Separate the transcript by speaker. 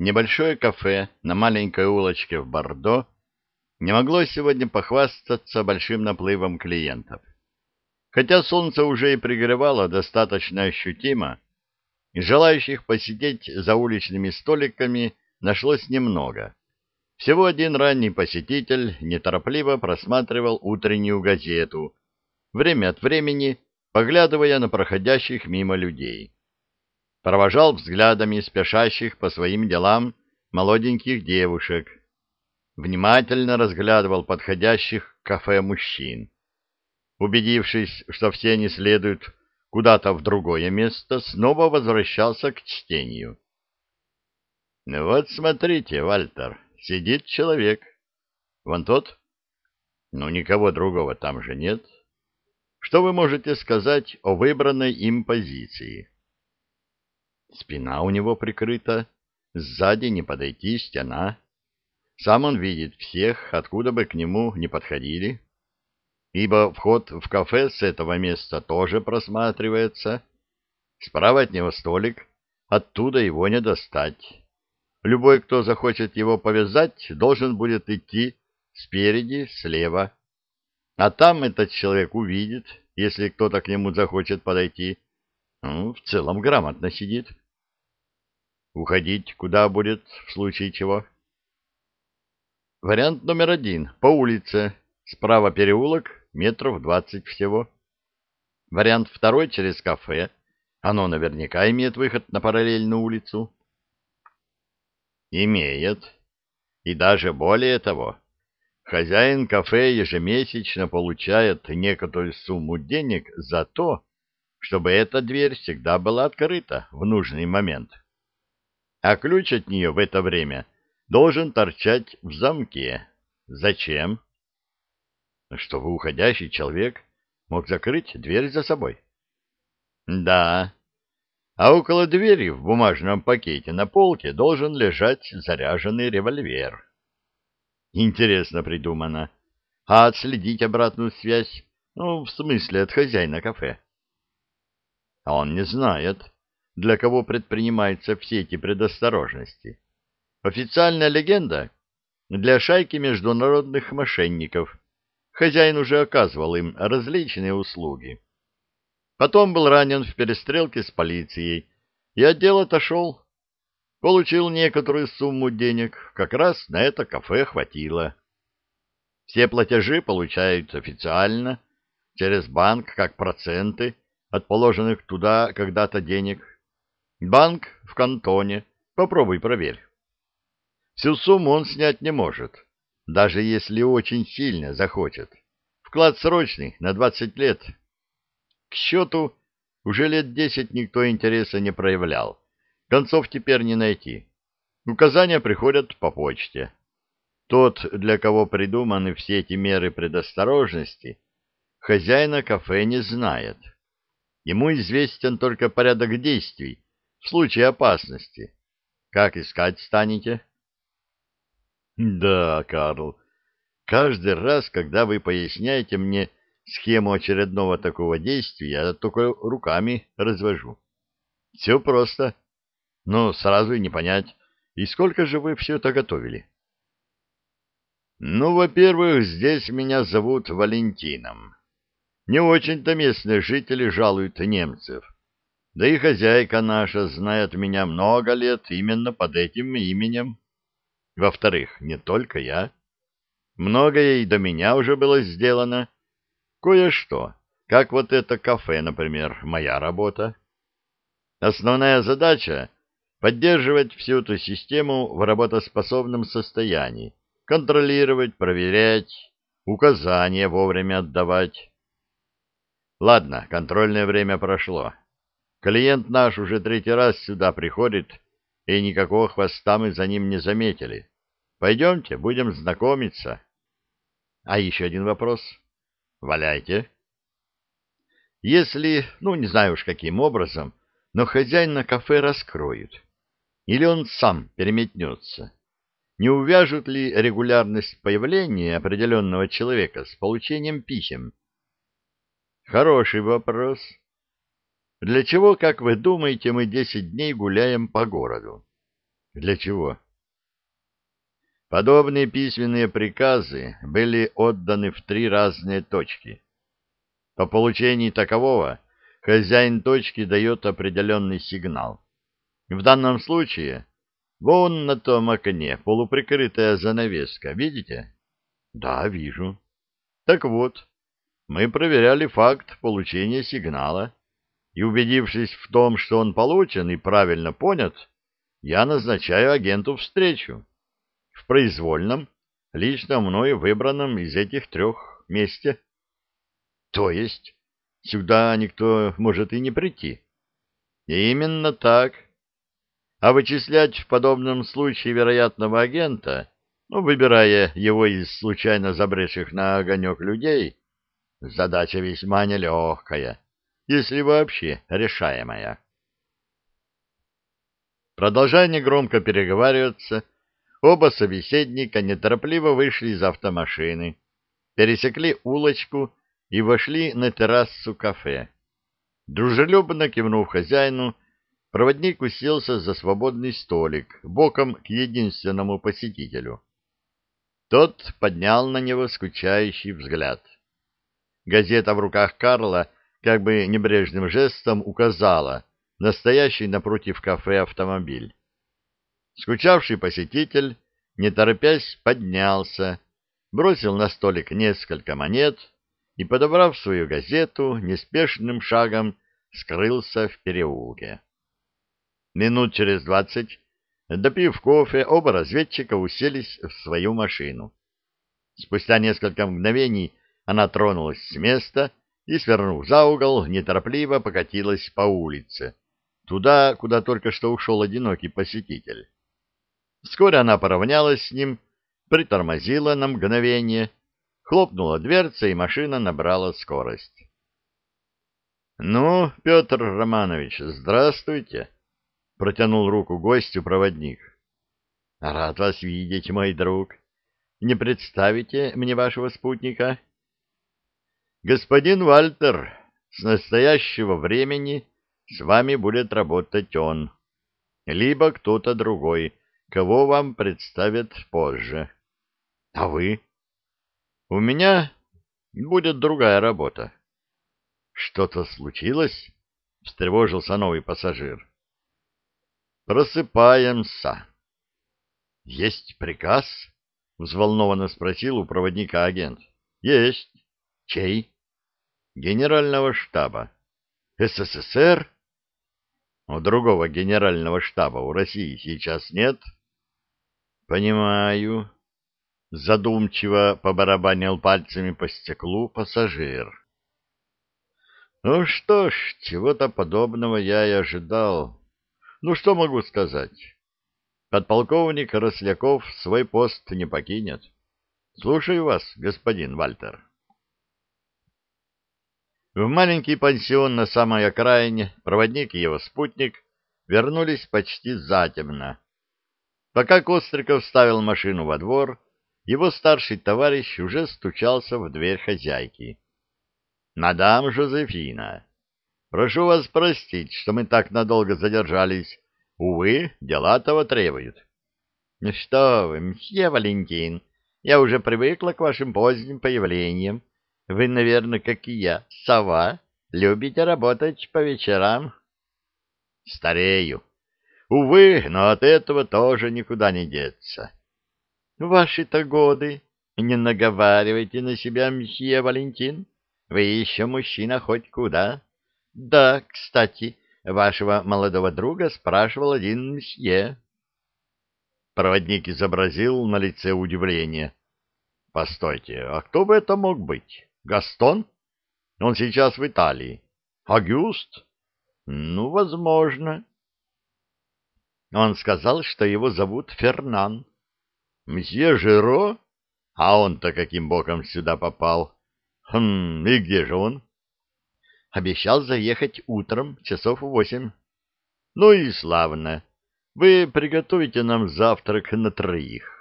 Speaker 1: Небольшое кафе на маленькой улочке в Бордо не могло сегодня похвастаться большим наплывом клиентов. Хотя солнце уже и пригревало достаточно ощутимо, и желающих посидеть за уличными столиками нашлось немного. Всего один ранний посетитель неторопливо просматривал утреннюю газету, время от времени поглядывая на проходящих мимо людей. Провожал взглядами спешащих по своим делам молоденьких девушек. Внимательно разглядывал подходящих к кафе мужчин. Убедившись, что все не следуют куда-то в другое место, снова возвращался к чтению. «Ну «Вот смотрите, Вальтер, сидит человек. Вон тот? Ну, никого другого там же нет. Что вы можете сказать о выбранной им позиции?» Спина у него прикрыта, сзади не подойти стена. Сам он видит всех, откуда бы к нему не подходили ибо вход в кафе с этого места тоже просматривается. Справа от него столик, оттуда его не достать. Любой, кто захочет его повязать, должен будет идти спереди, слева. А там этот человек увидит, если кто-то к нему захочет подойти. Ну, в целом грамотно сидит. Уходить куда будет, в случае чего? Вариант номер один. По улице. Справа переулок, метров двадцать всего. Вариант второй через кафе. Оно наверняка имеет выход на параллельную улицу. Имеет. И даже более того. Хозяин кафе ежемесячно получает некоторую сумму денег за то, чтобы эта дверь всегда была открыта в нужный момент. А ключ от нее в это время должен торчать в замке. Зачем? чтобы уходящий человек мог закрыть дверь за собой. Да, а около двери в бумажном пакете на полке должен лежать заряженный револьвер. Интересно придумано. А отследить обратную связь, ну, в смысле, от хозяина кафе? А он не знает, для кого предпринимаются все эти предосторожности. Официальная легенда для шайки международных мошенников, Хозяин уже оказывал им различные услуги. Потом был ранен в перестрелке с полицией, и отдел отошел. Получил некоторую сумму денег, как раз на это кафе хватило. Все платежи получают официально, через банк, как проценты от положенных туда когда-то денег. Банк в кантоне, попробуй проверь. Всю сумму он снять не может даже если очень сильно захочет. Вклад срочный, на 20 лет. К счету, уже лет 10 никто интереса не проявлял. Концов теперь не найти. Указания приходят по почте. Тот, для кого придуманы все эти меры предосторожности, хозяина кафе не знает. Ему известен только порядок действий в случае опасности. Как искать станете? Да, Карл, каждый раз, когда вы поясняете мне схему очередного такого действия, я только руками развожу. Все просто. Но сразу и не понять, и сколько же вы все это готовили? Ну, во-первых, здесь меня зовут Валентином. Не очень-то местные жители жалуют немцев. Да и хозяйка наша знает меня много лет именно под этим именем. Во-вторых, не только я. Многое и до меня уже было сделано. Кое-что, как вот это кафе, например, моя работа. Основная задача — поддерживать всю эту систему в работоспособном состоянии, контролировать, проверять, указания вовремя отдавать. Ладно, контрольное время прошло. Клиент наш уже третий раз сюда приходит и никакого хвоста мы за ним не заметили. Пойдемте, будем знакомиться. А еще один вопрос. Валяйте. Если, ну, не знаю уж каким образом, но хозяин на кафе раскроют, или он сам переметнется, не увяжут ли регулярность появления определенного человека с получением писем? Хороший вопрос. Для чего, как вы думаете, мы десять дней гуляем по городу? Для чего? Подобные письменные приказы были отданы в три разные точки. По получении такового хозяин точки дает определенный сигнал. В данном случае вон на том окне полуприкрытая занавеска, видите? Да, вижу. Так вот, мы проверяли факт получения сигнала, и, убедившись в том, что он получен и правильно понят, я назначаю агенту встречу в произвольном, лично мною выбранном из этих трех месте. То есть сюда никто может и не прийти. Именно так. А вычислять в подобном случае вероятного агента, ну, выбирая его из случайно забредших на огонек людей, задача весьма нелегкая, если вообще решаемая. Продолжая негромко переговариваться, Оба собеседника неторопливо вышли из автомашины, пересекли улочку и вошли на террасу кафе. Дружелюбно кивнув хозяину, проводник уселся за свободный столик, боком к единственному посетителю. Тот поднял на него скучающий взгляд. Газета в руках Карла как бы небрежным жестом указала настоящий напротив кафе автомобиль. Скучавший посетитель, не торопясь, поднялся, бросил на столик несколько монет и, подобрав свою газету, неспешным шагом скрылся в переулке. Минут через двадцать, допив кофе, оба разведчика уселись в свою машину. Спустя несколько мгновений она тронулась с места и, свернув за угол, неторопливо покатилась по улице, туда, куда только что ушел одинокий посетитель. Вскоре она поравнялась с ним, притормозила на мгновение, хлопнула дверца, и машина набрала скорость. — Ну, Петр Романович, здравствуйте! — протянул руку гостю проводник. — Рад вас видеть, мой друг. Не представите мне вашего спутника? — Господин Вальтер, с настоящего времени с вами будет работать он, либо кто-то другой, кого вам представят позже. — А вы? — У меня будет другая работа. — Что-то случилось? — встревожился новый пассажир. — Просыпаемся. — Есть приказ? — взволнованно спросил у проводника агент. — Есть. — Чей? — Генерального штаба. — СССР? — У другого генерального штаба у России сейчас нет? — Понимаю. Задумчиво побарабанил пальцами по стеклу пассажир. Ну что ж, чего-то подобного я и ожидал. Ну что могу сказать? Подполковник Росляков свой пост не покинет. Слушаю вас, господин Вальтер. В маленький пансион на самой окраине проводник и его спутник вернулись почти затемно Пока Костриков ставил машину во двор, его старший товарищ уже стучался в дверь хозяйки. «Мадам Жозефина, прошу вас простить, что мы так надолго задержались. Увы, дела того требуют». «Ну что вы, мсье Валентин, я уже привыкла к вашим поздним появлениям. Вы, наверное, как и я, сова, любите работать по вечерам». «Старею», Увы, но от этого тоже никуда не деться. Ваши-то годы. Не наговаривайте на себя, мсье Валентин. Вы еще мужчина хоть куда. Да, кстати, вашего молодого друга спрашивал один мсье. Проводник изобразил на лице удивление. — Постойте, а кто бы это мог быть? Гастон? Он сейчас в Италии. Агюст? Ну, возможно. Он сказал, что его зовут Фернан. Мсье Жиро? А он-то каким боком сюда попал? Хм, и где же он? Обещал заехать утром, часов восемь. Ну и славно. Вы приготовите нам завтрак на троих.